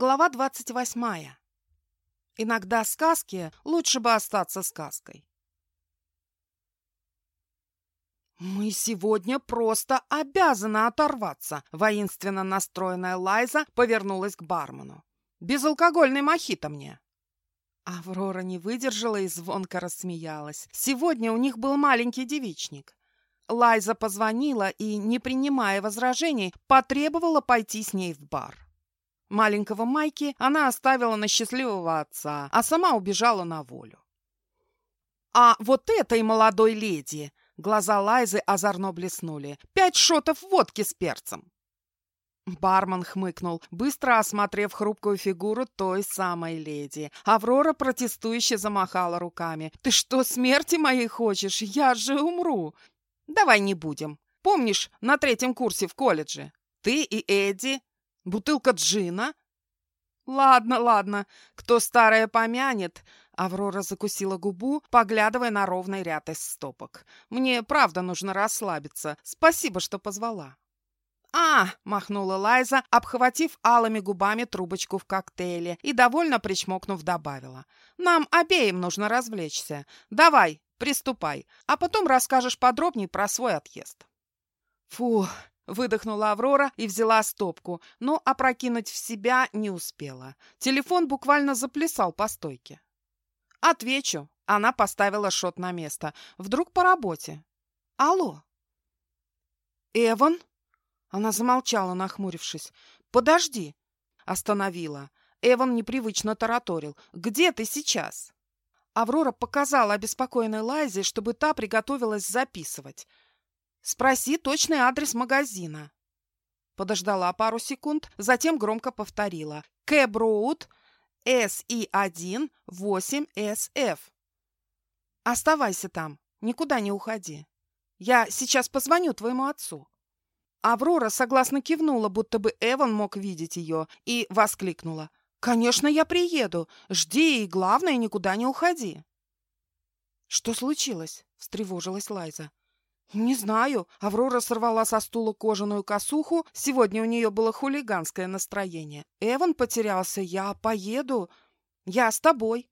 Глава двадцать восьмая. Иногда сказки лучше бы остаться сказкой. «Мы сегодня просто обязаны оторваться!» Воинственно настроенная Лайза повернулась к бармену. «Безалкогольный мохито мне!» Аврора не выдержала и звонко рассмеялась. Сегодня у них был маленький девичник. Лайза позвонила и, не принимая возражений, потребовала пойти с ней в бар. Маленького Майки она оставила на счастливого отца, а сама убежала на волю. «А вот этой молодой леди!» Глаза Лайзы озорно блеснули. «Пять шотов водки с перцем!» Бармен хмыкнул, быстро осмотрев хрупкую фигуру той самой леди. Аврора протестующе замахала руками. «Ты что, смерти моей хочешь? Я же умру!» «Давай не будем. Помнишь, на третьем курсе в колледже? Ты и Эдди Бутылка джина? Ладно, ладно, кто старое помянет. Аврора закусила губу, поглядывая на ровный ряд из стопок. Мне правда нужно расслабиться. Спасибо, что позвала. «А!» — махнула Лайза, обхватив алыми губами трубочку в коктейле и, довольно причмокнув, добавила. «Нам обеим нужно развлечься. Давай, приступай, а потом расскажешь подробнее про свой отъезд». Фу, Выдохнула Аврора и взяла стопку, но опрокинуть в себя не успела. Телефон буквально заплясал по стойке. «Отвечу». Она поставила шот на место. «Вдруг по работе?» «Алло?» «Эван?» Она замолчала, нахмурившись. «Подожди!» Остановила. Эван непривычно тараторил. «Где ты сейчас?» Аврора показала обеспокоенной Лайзе, чтобы та приготовилась записывать. Спроси точный адрес магазина. Подождала пару секунд, затем громко повторила. Кэброуд, СИ1, 8СФ. Оставайся там, никуда не уходи. Я сейчас позвоню твоему отцу. Аврора согласно кивнула, будто бы Эван мог видеть ее, и воскликнула. «Конечно, я приеду. Жди и, главное, никуда не уходи». «Что случилось?» — встревожилась Лайза. «Не знаю». Аврора сорвала со стула кожаную косуху. Сегодня у нее было хулиганское настроение. «Эван потерялся. Я поеду. Я с тобой».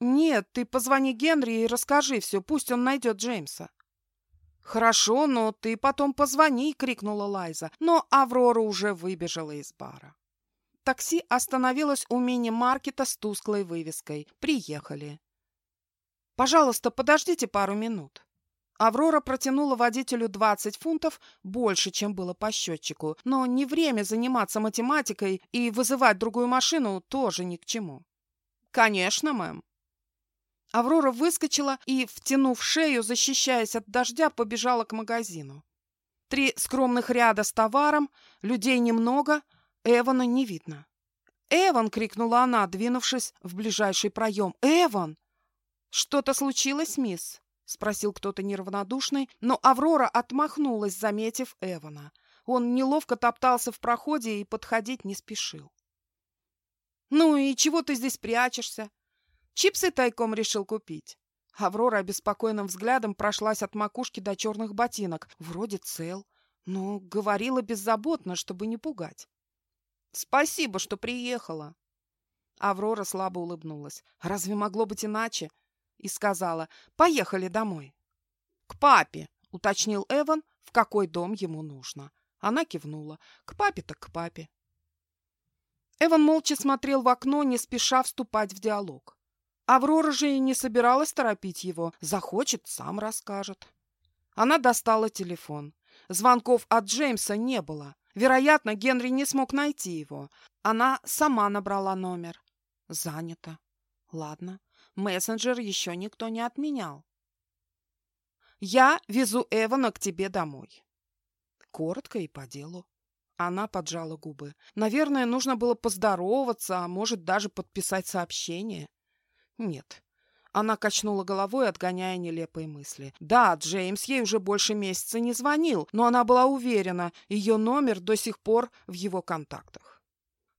«Нет, ты позвони Генри и расскажи все. Пусть он найдет Джеймса». «Хорошо, но ты потом позвони», — крикнула Лайза. Но Аврора уже выбежала из бара. Такси остановилось у мини-маркета с тусклой вывеской. Приехали. «Пожалуйста, подождите пару минут». Аврора протянула водителю 20 фунтов, больше, чем было по счетчику, но не время заниматься математикой и вызывать другую машину тоже ни к чему. «Конечно, мэм». Аврора выскочила и, втянув шею, защищаясь от дождя, побежала к магазину. Три скромных ряда с товаром, людей немного, Эвана не видно. «Эван!» — крикнула она, двинувшись в ближайший проем. «Эван!» «Что-то случилось, мисс?» — спросил кто-то неравнодушный, но Аврора отмахнулась, заметив Эвана. Он неловко топтался в проходе и подходить не спешил. «Ну и чего ты здесь прячешься?» «Чипсы тайком решил купить». Аврора обеспокоенным взглядом прошлась от макушки до черных ботинок. Вроде цел, но говорила беззаботно, чтобы не пугать. «Спасибо, что приехала». Аврора слабо улыбнулась. «Разве могло быть иначе?» И сказала «Поехали домой». «К папе», — уточнил Эван, в какой дом ему нужно. Она кивнула. «К папе так к папе». Эван молча смотрел в окно, не спеша вступать в диалог. Аврора же и не собиралась торопить его. Захочет, сам расскажет. Она достала телефон. Звонков от Джеймса не было. Вероятно, Генри не смог найти его. Она сама набрала номер. Занято. Ладно. Мессенджер еще никто не отменял. «Я везу Эвана к тебе домой». Коротко и по делу. Она поджала губы. Наверное, нужно было поздороваться, а может, даже подписать сообщение. Нет. Она качнула головой, отгоняя нелепые мысли. Да, Джеймс ей уже больше месяца не звонил, но она была уверена, ее номер до сих пор в его контактах.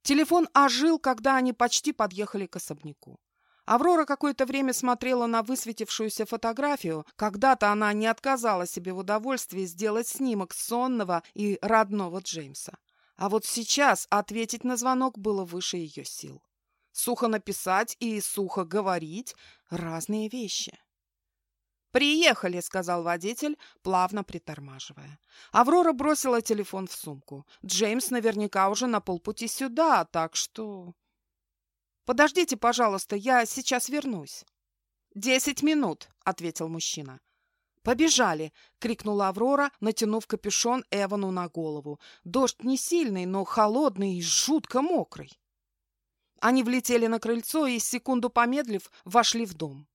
Телефон ожил, когда они почти подъехали к особняку. Аврора какое-то время смотрела на высветившуюся фотографию. Когда-то она не отказала себе в удовольствии сделать снимок сонного и родного Джеймса. А вот сейчас ответить на звонок было выше ее сил. Сухо написать и сухо говорить – разные вещи. «Приехали», — сказал водитель, плавно притормаживая. Аврора бросила телефон в сумку. Джеймс наверняка уже на полпути сюда, так что... «Подождите, пожалуйста, я сейчас вернусь». «Десять минут», — ответил мужчина. «Побежали!» — крикнула Аврора, натянув капюшон Эвану на голову. Дождь не сильный, но холодный и жутко мокрый. Они влетели на крыльцо и, секунду помедлив, вошли в дом.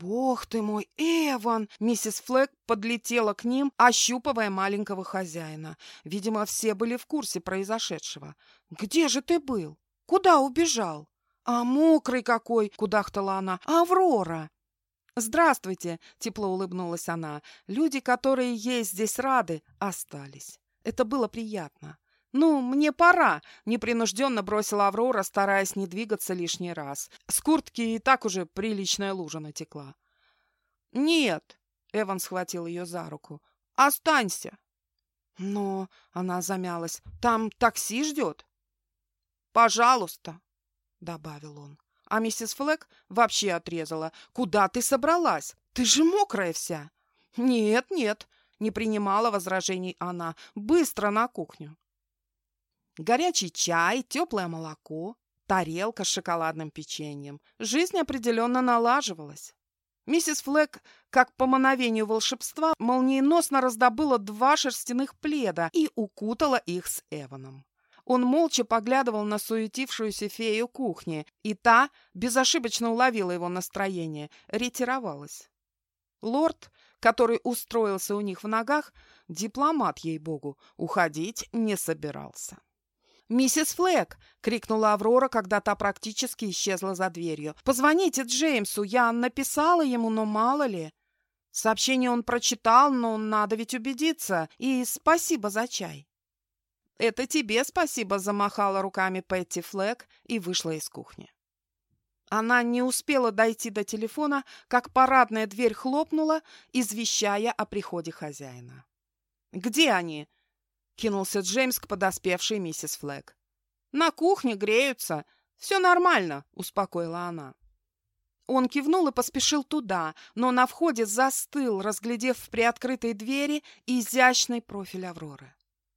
«Бог ты мой, Эван!» Миссис Флэг подлетела к ним, ощупывая маленького хозяина. Видимо, все были в курсе произошедшего. «Где же ты был? Куда убежал?» «А мокрый какой!» — кудахтала она. «Аврора!» «Здравствуйте!» — тепло улыбнулась она. «Люди, которые ей здесь рады, остались. Это было приятно». «Ну, мне пора!» — непринужденно бросила Аврора, стараясь не двигаться лишний раз. С куртки и так уже приличная лужа натекла. «Нет!» — Эван схватил ее за руку. «Останься!» «Но...» — она замялась. «Там такси ждет?» «Пожалуйста!» — добавил он. А миссис Флэк вообще отрезала. «Куда ты собралась? Ты же мокрая вся!» «Нет, нет!» — не принимала возражений она. «Быстро на кухню!» Горячий чай, теплое молоко, тарелка с шоколадным печеньем. Жизнь определенно налаживалась. Миссис Флэк, как по мановению волшебства, молниеносно раздобыла два шерстяных пледа и укутала их с Эваном. Он молча поглядывал на суетившуюся фею кухни, и та безошибочно уловила его настроение, ретировалась. Лорд, который устроился у них в ногах, дипломат, ей-богу, уходить не собирался. «Миссис Флэк!» — крикнула Аврора, когда та практически исчезла за дверью. «Позвоните Джеймсу, я написала ему, но мало ли...» Сообщение он прочитал, но надо ведь убедиться. И спасибо за чай. «Это тебе спасибо», — замахала руками Петти Флэк и вышла из кухни. Она не успела дойти до телефона, как парадная дверь хлопнула, извещая о приходе хозяина. «Где они?» — кинулся Джеймс к подоспевшей миссис Флэг. «На кухне греются. Все нормально», — успокоила она. Он кивнул и поспешил туда, но на входе застыл, разглядев в приоткрытой двери изящный профиль Авроры.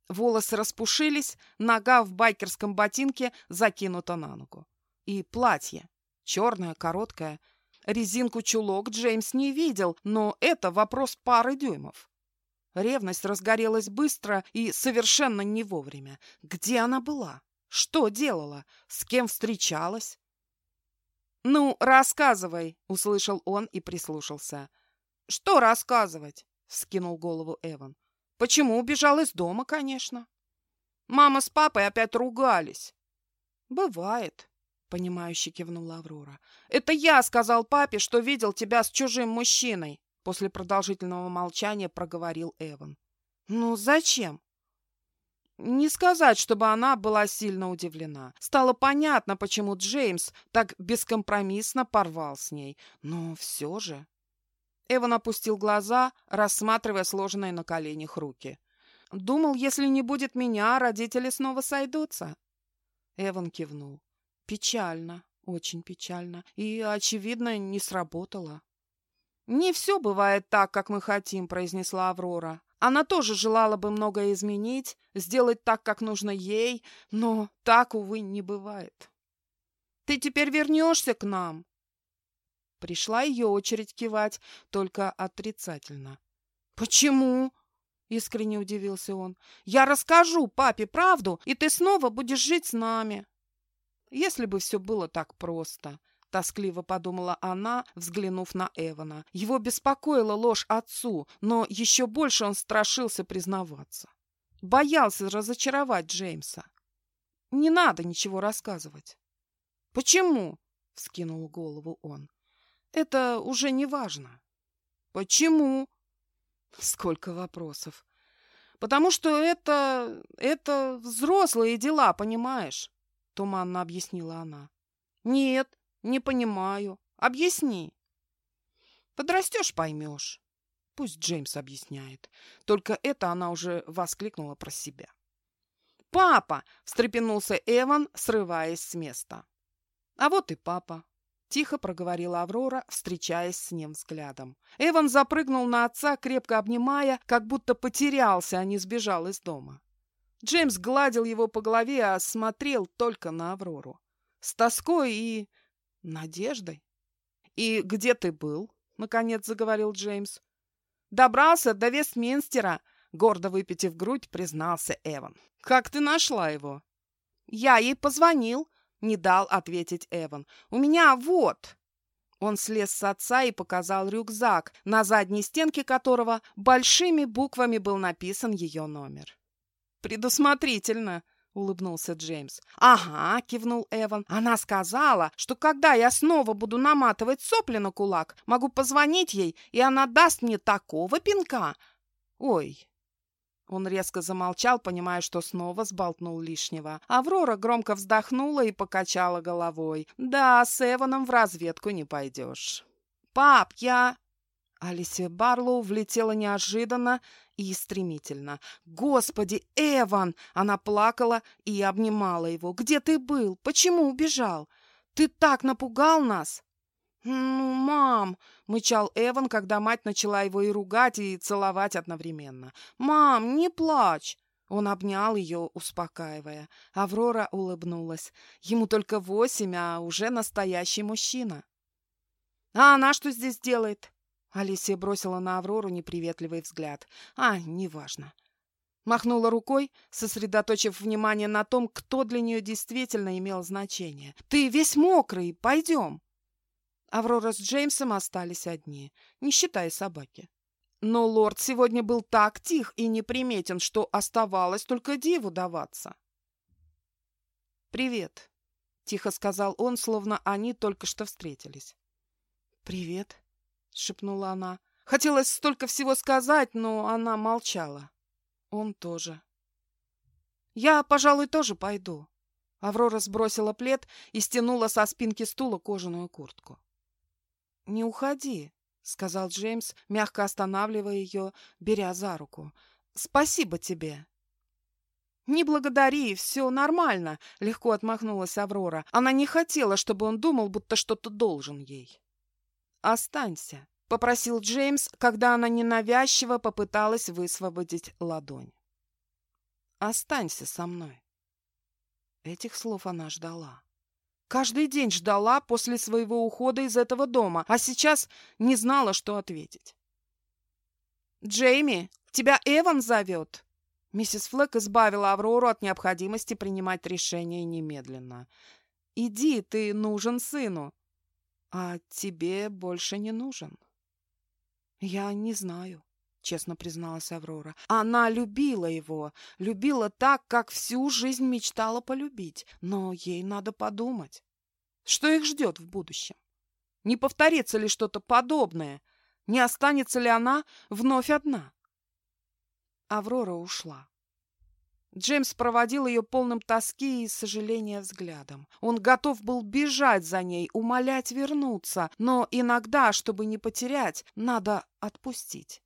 Волосы распушились, нога в байкерском ботинке закинута на ногу. И платье. Черное, короткое. Резинку чулок Джеймс не видел, но это вопрос пары дюймов. Ревность разгорелась быстро и совершенно не вовремя. Где она была? Что делала? С кем встречалась? «Ну, рассказывай!» — услышал он и прислушался. «Что рассказывать?» — вскинул голову Эван. Почему убежал из дома, конечно. Мама с папой опять ругались. Бывает, понимающе кивнула Аврора. Это я сказал папе, что видел тебя с чужим мужчиной, после продолжительного молчания проговорил Эван. Ну, зачем? Не сказать, чтобы она была сильно удивлена. Стало понятно, почему Джеймс так бескомпромиссно порвал с ней. Но все же... Эван опустил глаза, рассматривая сложенные на коленях руки. «Думал, если не будет меня, родители снова сойдутся». Эван кивнул. «Печально, очень печально. И, очевидно, не сработало». «Не все бывает так, как мы хотим», — произнесла Аврора. Она тоже желала бы многое изменить, сделать так, как нужно ей, но так, увы, не бывает. «Ты теперь вернешься к нам?» Пришла ее очередь кивать, только отрицательно. «Почему?» — искренне удивился он. «Я расскажу папе правду, и ты снова будешь жить с нами». «Если бы все было так просто», — тоскливо подумала она, взглянув на Эвана. Его беспокоила ложь отцу, но еще больше он страшился признаваться. Боялся разочаровать Джеймса. «Не надо ничего рассказывать». «Почему?» — вскинул голову он. Это уже не важно. Почему? Сколько вопросов. Потому что это... это взрослые дела, понимаешь? Туманно объяснила она. Нет, не понимаю. Объясни. Подрастешь, поймешь. Пусть Джеймс объясняет. Только это она уже воскликнула про себя. «Папа!» – встрепенулся Эван, срываясь с места. «А вот и папа!» – тихо проговорила Аврора, встречаясь с ним взглядом. Эван запрыгнул на отца, крепко обнимая, как будто потерялся, а не сбежал из дома. Джеймс гладил его по голове, а смотрел только на Аврору. С тоской и надеждой. «И где ты был?» — наконец заговорил Джеймс. «Добрался до Вестминстера», — гордо выпитив грудь, признался Эван. «Как ты нашла его?» «Я ей позвонил», — не дал ответить Эван. «У меня вот...» Он слез с отца и показал рюкзак, на задней стенке которого большими буквами был написан ее номер. «Предусмотрительно», — улыбнулся Джеймс. «Ага», — кивнул Эван. «Она сказала, что когда я снова буду наматывать сопли на кулак, могу позвонить ей, и она даст мне такого пинка. Ой». Он резко замолчал, понимая, что снова сболтнул лишнего. Аврора громко вздохнула и покачала головой. «Да, с Эваном в разведку не пойдешь». «Пап, я...» Алисия Барлоу влетела неожиданно и стремительно. «Господи, Эван!» Она плакала и обнимала его. «Где ты был? Почему убежал? Ты так напугал нас!» «Ну, мам!» — мычал Эван, когда мать начала его и ругать, и целовать одновременно. «Мам, не плачь!» Он обнял ее, успокаивая. Аврора улыбнулась. Ему только восемь, а уже настоящий мужчина. «А она что здесь делает?» Алисия бросила на Аврору неприветливый взгляд. А, неважно. Махнула рукой, сосредоточив внимание на том, кто для нее действительно имел значение. «Ты весь мокрый, пойдем!» Аврора с Джеймсом остались одни, не считая собаки. Но лорд сегодня был так тих и неприметен, что оставалось только диву даваться. «Привет», — тихо сказал он, словно они только что встретились. «Привет», шепнула она. Хотелось столько всего сказать, но она молчала. Он тоже. Я, пожалуй, тоже пойду. Аврора сбросила плед и стянула со спинки стула кожаную куртку. «Не уходи», — сказал Джеймс, мягко останавливая ее, беря за руку. «Спасибо тебе». «Не благодари, все нормально», — легко отмахнулась Аврора. Она не хотела, чтобы он думал, будто что-то должен ей. «Останься», — попросил Джеймс, когда она ненавязчиво попыталась высвободить ладонь. «Останься со мной». Этих слов она ждала. Каждый день ждала после своего ухода из этого дома, а сейчас не знала, что ответить. «Джейми, тебя Эван зовет!» Миссис Флэк избавила Аврору от необходимости принимать решение немедленно. «Иди, ты нужен сыну а тебе больше не нужен. Я не знаю, честно призналась Аврора. Она любила его, любила так, как всю жизнь мечтала полюбить, но ей надо подумать, что их ждет в будущем. Не повторится ли что-то подобное? Не останется ли она вновь одна? Аврора ушла. Джеймс проводил ее полным тоски и сожаления взглядом. Он готов был бежать за ней, умолять вернуться, но иногда, чтобы не потерять, надо отпустить.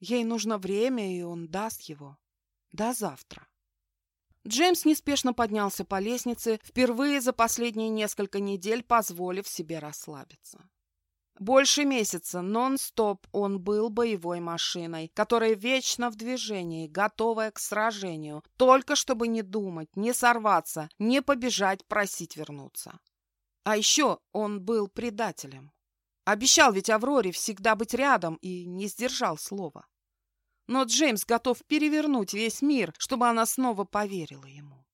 Ей нужно время, и он даст его. До завтра. Джеймс неспешно поднялся по лестнице, впервые за последние несколько недель позволив себе расслабиться. Больше месяца нон-стоп он был боевой машиной, которая вечно в движении, готовая к сражению, только чтобы не думать, не сорваться, не побежать просить вернуться. А еще он был предателем. Обещал ведь Авроре всегда быть рядом и не сдержал слова. Но Джеймс готов перевернуть весь мир, чтобы она снова поверила ему.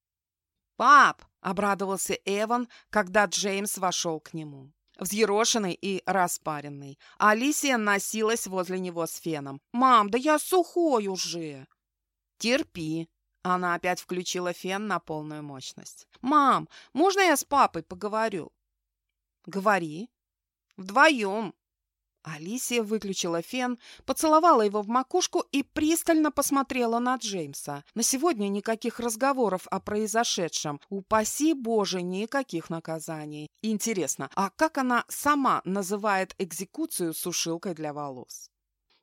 «Пап!» — обрадовался Эван, когда Джеймс вошел к нему взъерошенный и распаренный. Алисия носилась возле него с феном. «Мам, да я сухой уже!» «Терпи!» Она опять включила фен на полную мощность. «Мам, можно я с папой поговорю?» «Говори». «Вдвоем. Алисия выключила фен, поцеловала его в макушку и пристально посмотрела на Джеймса. На сегодня никаких разговоров о произошедшем. Упаси Боже, никаких наказаний. Интересно, а как она сама называет экзекуцию сушилкой для волос?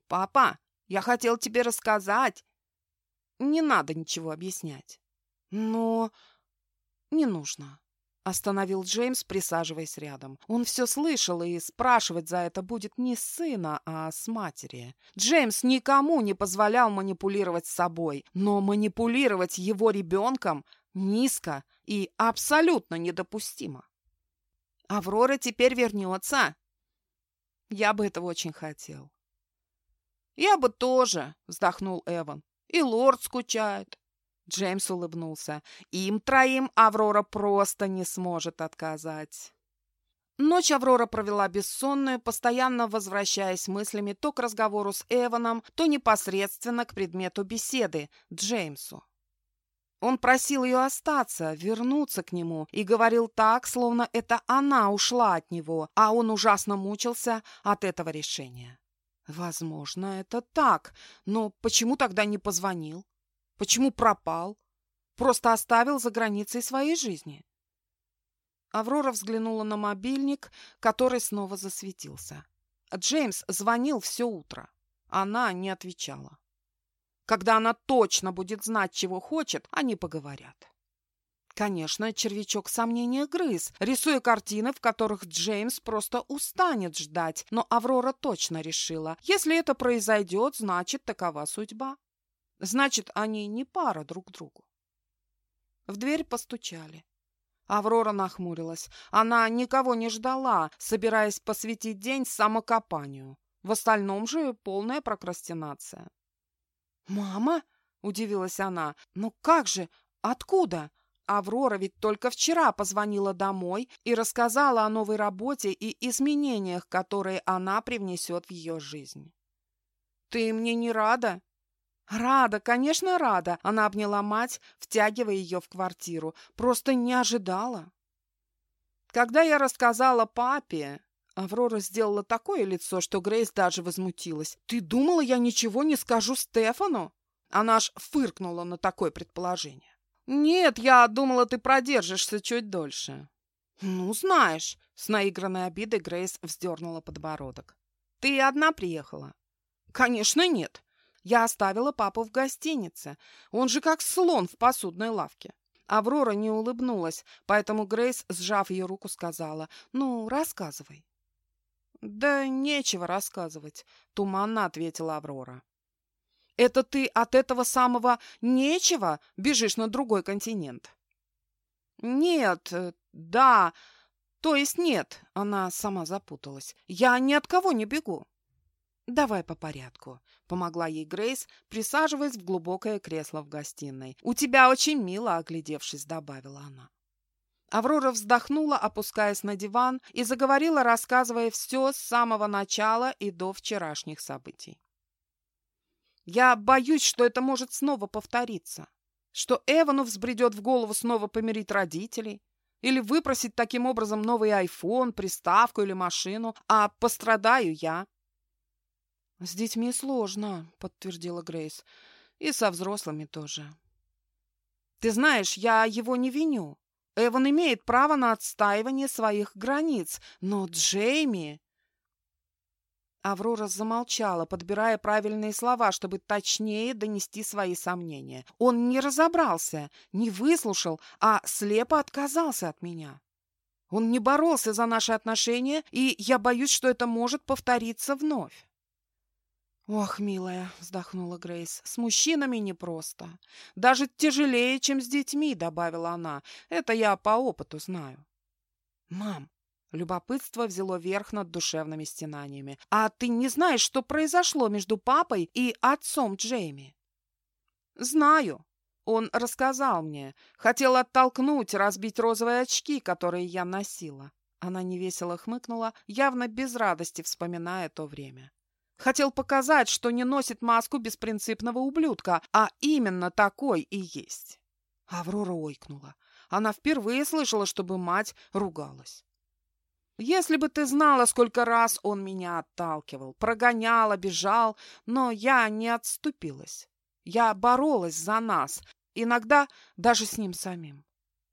«Папа, я хотел тебе рассказать». «Не надо ничего объяснять». Но не нужно. Остановил Джеймс, присаживаясь рядом. Он все слышал, и спрашивать за это будет не с сына, а с матери. Джеймс никому не позволял манипулировать собой, но манипулировать его ребенком низко и абсолютно недопустимо. Аврора теперь вернется. Я бы этого очень хотел. Я бы тоже, вздохнул Эван. И лорд скучает. Джеймс улыбнулся. Им троим Аврора просто не сможет отказать. Ночь Аврора провела бессонную, постоянно возвращаясь мыслями то к разговору с Эваном, то непосредственно к предмету беседы – Джеймсу. Он просил ее остаться, вернуться к нему, и говорил так, словно это она ушла от него, а он ужасно мучился от этого решения. Возможно, это так, но почему тогда не позвонил? Почему пропал? Просто оставил за границей своей жизни. Аврора взглянула на мобильник, который снова засветился. Джеймс звонил все утро. Она не отвечала. Когда она точно будет знать, чего хочет, они поговорят. Конечно, червячок сомнения грыз, рисуя картины, в которых Джеймс просто устанет ждать, но Аврора точно решила, если это произойдет, значит, такова судьба. Значит, они не пара друг другу. В дверь постучали. Аврора нахмурилась. Она никого не ждала, собираясь посвятить день самокопанию. В остальном же полная прокрастинация. «Мама?» — удивилась она. «Ну как же? Откуда?» Аврора ведь только вчера позвонила домой и рассказала о новой работе и изменениях, которые она привнесет в ее жизнь. «Ты мне не рада?» «Рада, конечно, рада!» Она обняла мать, втягивая ее в квартиру. «Просто не ожидала!» Когда я рассказала папе, Аврора сделала такое лицо, что Грейс даже возмутилась. «Ты думала, я ничего не скажу Стефану?» Она аж фыркнула на такое предположение. «Нет, я думала, ты продержишься чуть дольше». «Ну, знаешь», — с наигранной обидой Грейс вздернула подбородок. «Ты одна приехала?» «Конечно, нет. Я оставила папу в гостинице. Он же как слон в посудной лавке. Аврора не улыбнулась, поэтому Грейс, сжав ее руку, сказала, «Ну, рассказывай». «Да нечего рассказывать», — туманно ответила Аврора. «Это ты от этого самого «нечего» бежишь на другой континент?» «Нет, да, то есть нет», — она сама запуталась. «Я ни от кого не бегу». «Давай по порядку», — помогла ей Грейс, присаживаясь в глубокое кресло в гостиной. «У тебя очень мило», — оглядевшись, добавила она. Аврора вздохнула, опускаясь на диван, и заговорила, рассказывая все с самого начала и до вчерашних событий. «Я боюсь, что это может снова повториться, что Эвану взбредет в голову снова помирить родителей, или выпросить таким образом новый айфон, приставку или машину, а пострадаю я. «С детьми сложно», — подтвердила Грейс. «И со взрослыми тоже». «Ты знаешь, я его не виню. Эван имеет право на отстаивание своих границ, но Джейми...» Аврора замолчала, подбирая правильные слова, чтобы точнее донести свои сомнения. Он не разобрался, не выслушал, а слепо отказался от меня. Он не боролся за наши отношения, и я боюсь, что это может повториться вновь. «Ох, милая», — вздохнула Грейс, — «с мужчинами непросто. Даже тяжелее, чем с детьми», — добавила она. «Это я по опыту знаю». «Мам», — любопытство взяло верх над душевными стенаниями, «а ты не знаешь, что произошло между папой и отцом Джейми?» «Знаю», он рассказал мне. Хотел оттолкнуть, разбить розовые очки, которые я носила. Она невесело хмыкнула, явно без радости вспоминая то время. Хотел показать, что не носит маску беспринципного ублюдка, а именно такой и есть. Аврора ойкнула. Она впервые слышала, чтобы мать ругалась. Если бы ты знала, сколько раз он меня отталкивал, прогонял, обижал, но я не отступилась. Я боролась за нас, иногда даже с ним самим.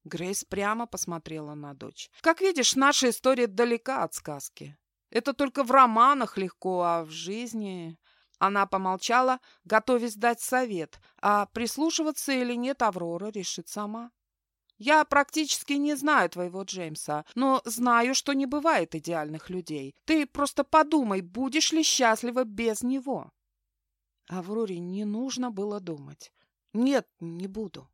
Грейс прямо посмотрела на дочь. Как видишь, наша история далека от сказки. Это только в романах легко, а в жизни... Она помолчала, готовясь дать совет, а прислушиваться или нет Аврора решит сама. Я практически не знаю твоего Джеймса, но знаю, что не бывает идеальных людей. Ты просто подумай, будешь ли счастлива без него. Авроре не нужно было думать. Нет, не буду.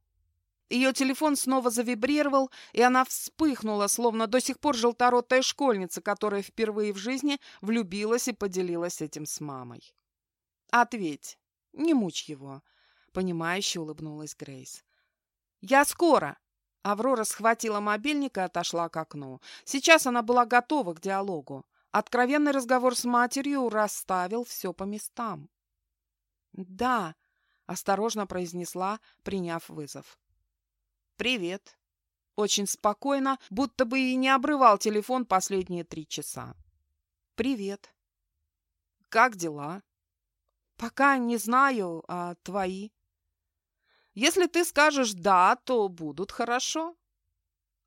Ее телефон снова завибрировал, и она вспыхнула, словно до сих пор желторотая школьница, которая впервые в жизни влюбилась и поделилась этим с мамой. «Ответь, не мучь его», — понимающе улыбнулась Грейс. «Я скоро!» Аврора схватила мобильник и отошла к окну. Сейчас она была готова к диалогу. Откровенный разговор с матерью расставил все по местам. «Да», — осторожно произнесла, приняв вызов. «Привет». Очень спокойно, будто бы и не обрывал телефон последние три часа. «Привет». «Как дела?» «Пока не знаю, а твои?» Если ты скажешь «да», то будут хорошо.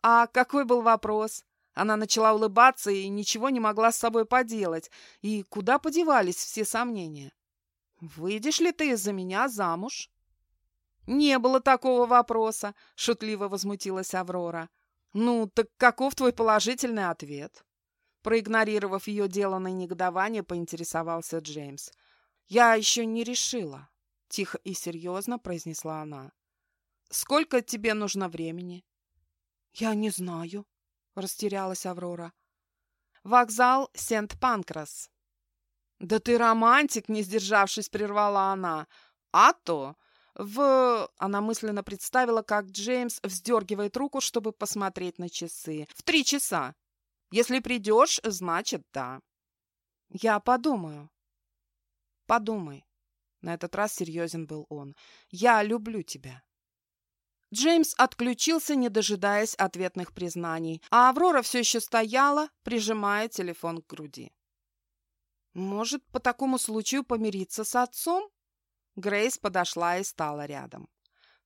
А какой был вопрос? Она начала улыбаться и ничего не могла с собой поделать. И куда подевались все сомнения? «Выйдешь ли ты из-за меня замуж?» «Не было такого вопроса», — шутливо возмутилась Аврора. «Ну, так каков твой положительный ответ?» Проигнорировав ее деланное негодование, поинтересовался Джеймс. «Я еще не решила». — тихо и серьезно произнесла она. «Сколько тебе нужно времени?» «Я не знаю», — растерялась Аврора. «Вокзал Сент-Панкрас». «Да ты романтик!» — не сдержавшись, прервала она. «А то!» В... Она мысленно представила, как Джеймс вздергивает руку, чтобы посмотреть на часы. «В три часа. Если придешь, значит, да». «Я подумаю». «Подумай». На этот раз серьезен был он. «Я люблю тебя». Джеймс отключился, не дожидаясь ответных признаний, а Аврора все еще стояла, прижимая телефон к груди. «Может, по такому случаю помириться с отцом?» Грейс подошла и стала рядом.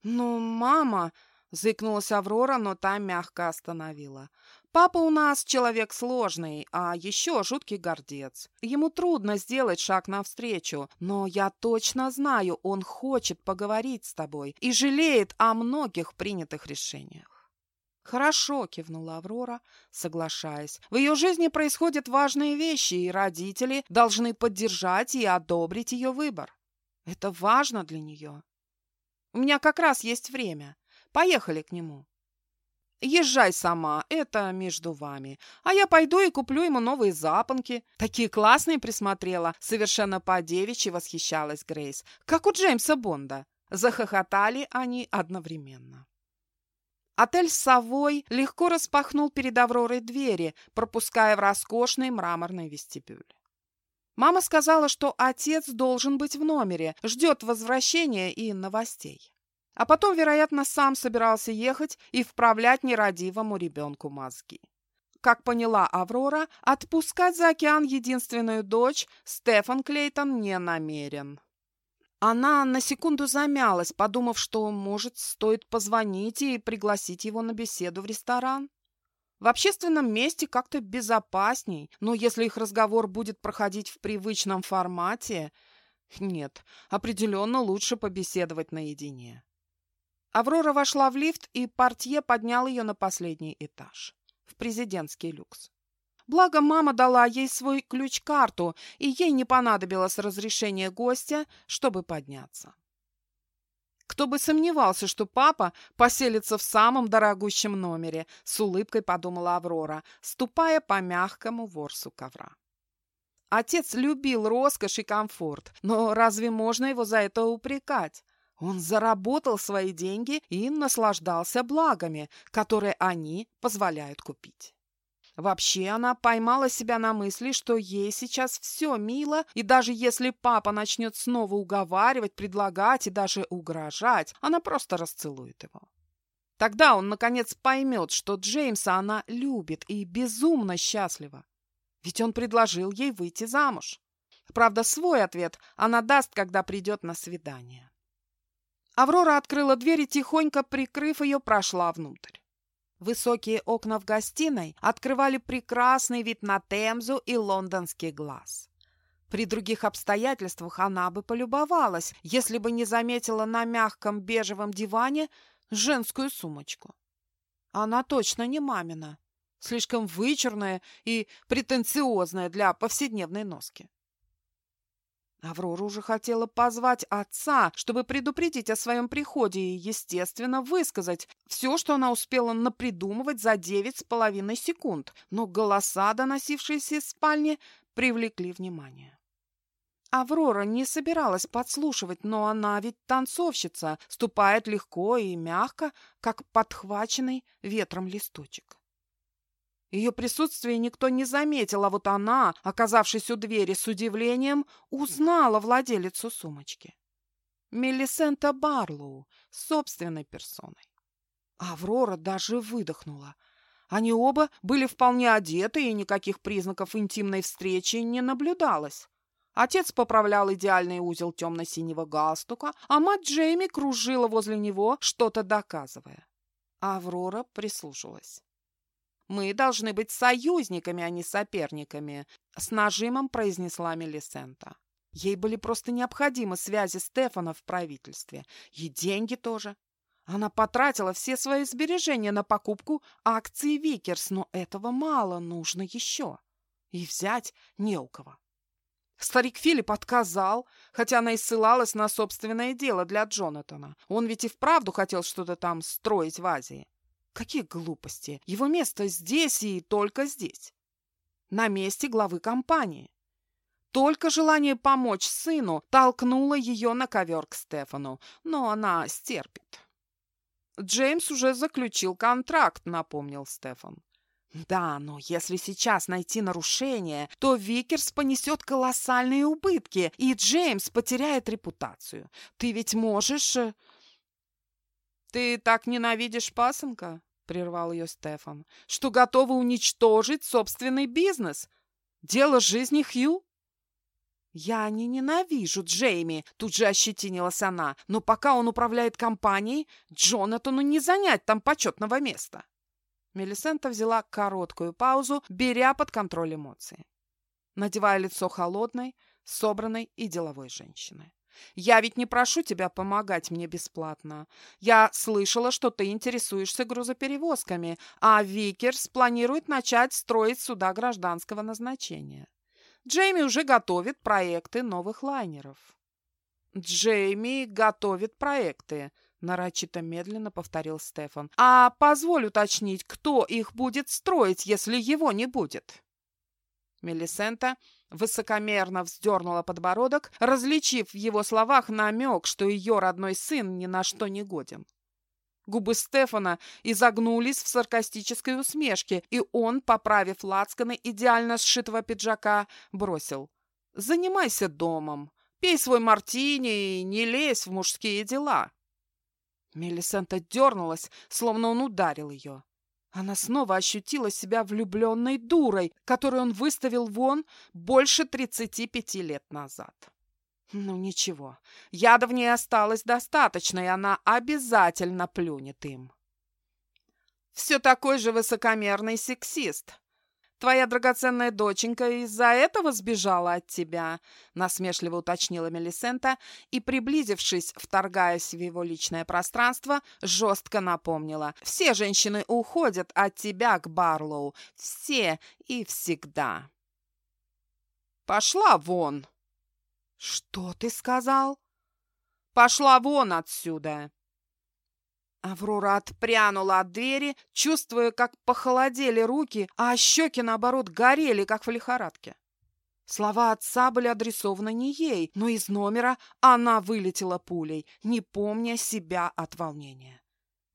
«Ну, мама...» — заикнулась Аврора, но та мягко остановила. Папа у нас человек сложный, а еще жуткий гордец. Ему трудно сделать шаг навстречу, но я точно знаю, он хочет поговорить с тобой и жалеет о многих принятых решениях. «Хорошо», — кивнула Аврора, соглашаясь. «В ее жизни происходят важные вещи, и родители должны поддержать и одобрить ее выбор. Это важно для нее. У меня как раз есть время. Поехали к нему». Езжай сама, это между вами. А я пойду и куплю ему новые запонки. Такие классные присмотрела. Совершенно по-девичьи восхищалась Грейс. Как у Джеймса Бонда. Захохотали они одновременно. Отель «Совой» легко распахнул перед Авророй двери, пропуская в роскошный мраморный вестибюль. Мама сказала, что отец должен быть в номере, ждет возвращения и новостей. А потом, вероятно, сам собирался ехать и вправлять нерадивому ребенку мозги. Как поняла Аврора, отпускать за океан единственную дочь Стефан Клейтон не намерен. Она на секунду замялась, подумав, что, может, стоит позвонить и пригласить его на беседу в ресторан. В общественном месте как-то безопасней, но если их разговор будет проходить в привычном формате... Нет, определенно лучше побеседовать наедине. Аврора вошла в лифт, и портье поднял ее на последний этаж, в президентский люкс. Благо, мама дала ей свой ключ-карту, и ей не понадобилось разрешение гостя, чтобы подняться. Кто бы сомневался, что папа поселится в самом дорогущем номере, с улыбкой подумала Аврора, ступая по мягкому ворсу ковра. Отец любил роскошь и комфорт, но разве можно его за это упрекать? Он заработал свои деньги и наслаждался благами, которые они позволяют купить. Вообще она поймала себя на мысли, что ей сейчас все мило, и даже если папа начнет снова уговаривать, предлагать и даже угрожать, она просто расцелует его. Тогда он, наконец, поймет, что Джеймса она любит и безумно счастлива. Ведь он предложил ей выйти замуж. Правда, свой ответ она даст, когда придет на свидание. Аврора открыла дверь и, тихонько прикрыв ее, прошла внутрь. Высокие окна в гостиной открывали прекрасный вид на Темзу и лондонский глаз. При других обстоятельствах она бы полюбовалась, если бы не заметила на мягком бежевом диване женскую сумочку. Она точно не мамина, слишком вычурная и претенциозная для повседневной носки. Аврора уже хотела позвать отца, чтобы предупредить о своем приходе и, естественно, высказать все, что она успела напридумывать за девять с половиной секунд, но голоса, доносившиеся из спальни, привлекли внимание. Аврора не собиралась подслушивать, но она ведь танцовщица, ступает легко и мягко, как подхваченный ветром листочек. Ее присутствие никто не заметил, а вот она, оказавшись у двери с удивлением, узнала владелицу сумочки. Мелисента Барлоу, собственной персоной. Аврора даже выдохнула. Они оба были вполне одеты, и никаких признаков интимной встречи не наблюдалось. Отец поправлял идеальный узел темно-синего галстука, а мать Джейми кружила возле него, что-то доказывая. Аврора прислушалась. Мы должны быть союзниками, а не соперниками», — с нажимом произнесла Мелисента. Ей были просто необходимы связи Стефана в правительстве. И деньги тоже. Она потратила все свои сбережения на покупку акций Викерс, но этого мало, нужно еще. И взять не у кого. Старик Филипп отказал, хотя она и ссылалась на собственное дело для Джонатана. Он ведь и вправду хотел что-то там строить в Азии. Какие глупости! Его место здесь и только здесь. На месте главы компании. Только желание помочь сыну толкнуло ее на ковер к Стефану, но она стерпит. Джеймс уже заключил контракт, напомнил Стефан. Да, но если сейчас найти нарушение, то Викерс понесет колоссальные убытки, и Джеймс потеряет репутацию. Ты ведь можешь... «Ты так ненавидишь пасынка?» — прервал ее Стефан. «Что готова уничтожить собственный бизнес? Дело жизни Хью?» «Я не ненавижу Джейми», — тут же ощетинилась она. «Но пока он управляет компанией, Джонатану не занять там почетного места». Мелисента взяла короткую паузу, беря под контроль эмоции, надевая лицо холодной, собранной и деловой женщины. Я ведь не прошу тебя помогать мне бесплатно. Я слышала, что ты интересуешься грузоперевозками, а Викерс планирует начать строить суда гражданского назначения. Джейми уже готовит проекты новых лайнеров. Джейми готовит проекты, нарочито медленно повторил Стефан. А позволь уточнить, кто их будет строить, если его не будет? Мелисента высокомерно вздернула подбородок, различив в его словах намек, что ее родной сын ни на что не годен. Губы Стефана изогнулись в саркастической усмешке, и он, поправив лацканы идеально сшитого пиджака, бросил. «Занимайся домом, пей свой мартини и не лезь в мужские дела». Мелисента дернулась, словно он ударил ее. Она снова ощутила себя влюбленной дурой, которую он выставил вон больше 35 лет назад. Ну ничего, яда в ней осталось достаточно, и она обязательно плюнет им. Все такой же высокомерный сексист, Твоя драгоценная доченька из-за этого сбежала от тебя?» — насмешливо уточнила Мелисента и, приблизившись, вторгаясь в его личное пространство, жестко напомнила. «Все женщины уходят от тебя к Барлоу. Все и всегда». «Пошла вон!» «Что ты сказал?» «Пошла вон отсюда!» Аврора отпрянула от двери, чувствуя, как похолодели руки, а щеки, наоборот, горели, как в лихорадке. Слова отца были адресованы не ей, но из номера она вылетела пулей, не помня себя от волнения.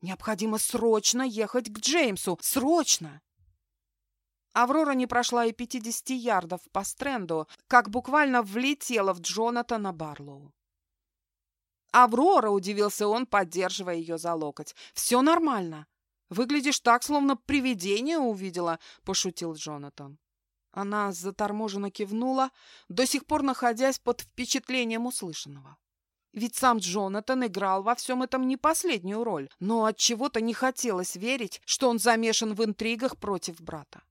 Необходимо срочно ехать к Джеймсу. Срочно! Аврора не прошла и пятидесяти ярдов по стренду, как буквально влетела в Джонатана Барлоу. «Аврора!» — удивился он, поддерживая ее за локоть. «Все нормально. Выглядишь так, словно привидение увидела», — пошутил Джонатан. Она заторможенно кивнула, до сих пор находясь под впечатлением услышанного. Ведь сам Джонатан играл во всем этом не последнюю роль, но от чего то не хотелось верить, что он замешан в интригах против брата.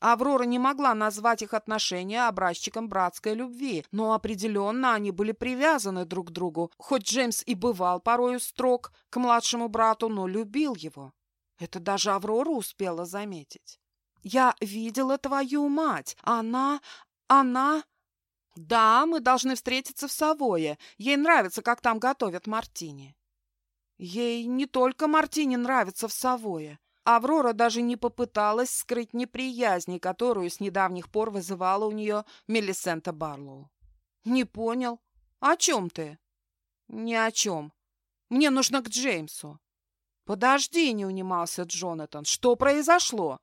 Аврора не могла назвать их отношения образчиком братской любви, но определенно они были привязаны друг к другу, хоть Джеймс и бывал порою строг к младшему брату, но любил его. Это даже Аврора успела заметить. «Я видела твою мать. Она... она...» «Да, мы должны встретиться в Савое. Ей нравится, как там готовят мартини». Ей не только мартини нравится в Савое. Аврора даже не попыталась скрыть неприязнь, которую с недавних пор вызывала у нее Мелисента Барлоу. «Не понял. О чем ты?» «Ни о чем. Мне нужно к Джеймсу». «Подожди», — не унимался Джонатан. «Что произошло?»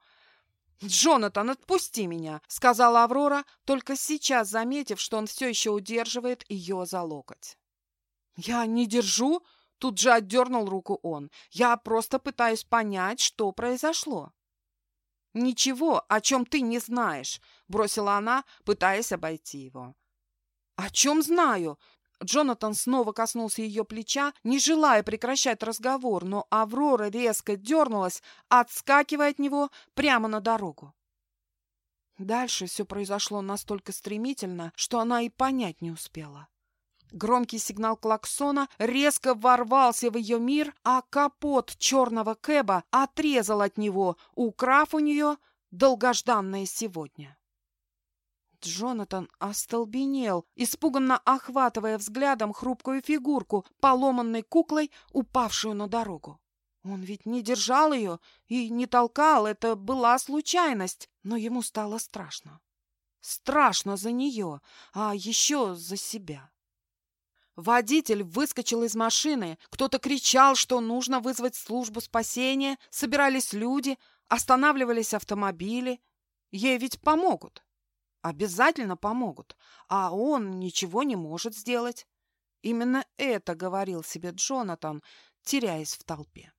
«Джонатан, отпусти меня!» — сказала Аврора, только сейчас заметив, что он все еще удерживает ее за локоть. «Я не держу!» Тут же отдернул руку он. Я просто пытаюсь понять, что произошло. «Ничего, о чем ты не знаешь», — бросила она, пытаясь обойти его. «О чем знаю?» Джонатан снова коснулся ее плеча, не желая прекращать разговор, но Аврора резко дернулась, отскакивая от него прямо на дорогу. Дальше все произошло настолько стремительно, что она и понять не успела. Громкий сигнал клаксона резко ворвался в ее мир, а капот черного кэба отрезал от него, украв у нее долгожданное сегодня. Джонатан остолбенел, испуганно охватывая взглядом хрупкую фигурку, поломанной куклой, упавшую на дорогу. Он ведь не держал ее и не толкал, это была случайность, но ему стало страшно. Страшно за нее, а еще за себя. Водитель выскочил из машины, кто-то кричал, что нужно вызвать службу спасения, собирались люди, останавливались автомобили. Ей ведь помогут. Обязательно помогут, а он ничего не может сделать. Именно это говорил себе Джонатан, теряясь в толпе.